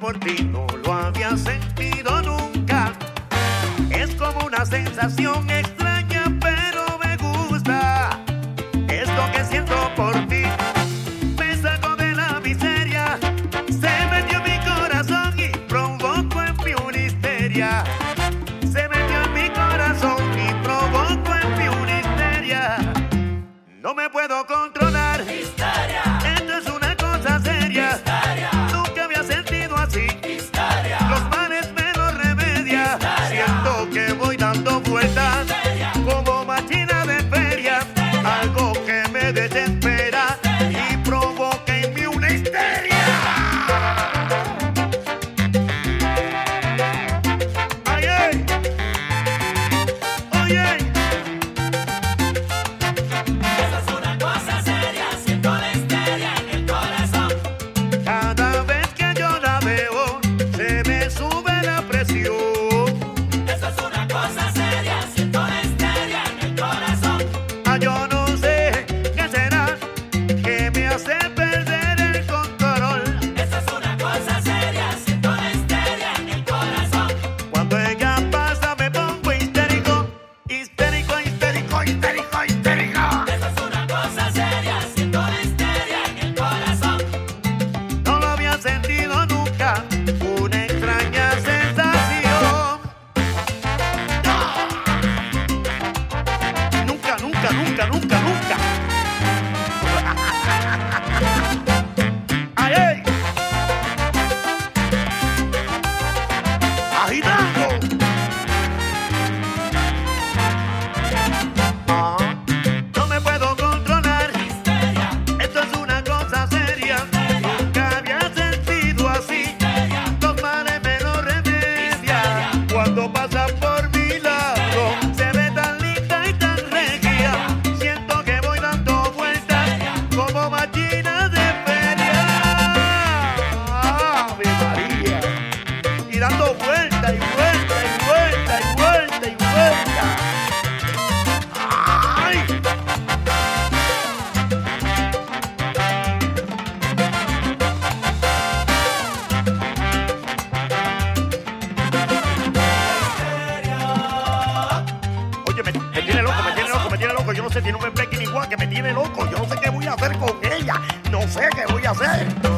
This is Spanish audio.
por ti no lo había sentido nunca. Es como una sensación extraña, pero me gusta. Es lo que siento por ti. Me saco de la miseria, se metió en mi corazón y provocó en mi una histeria. Se metió en mi corazón y provocó en mi una histeria. No me puedo yo no sé, tiene un bebé que ni igual que me tiene loco. Yo no sé qué voy a hacer con ella. No sé qué voy a hacer.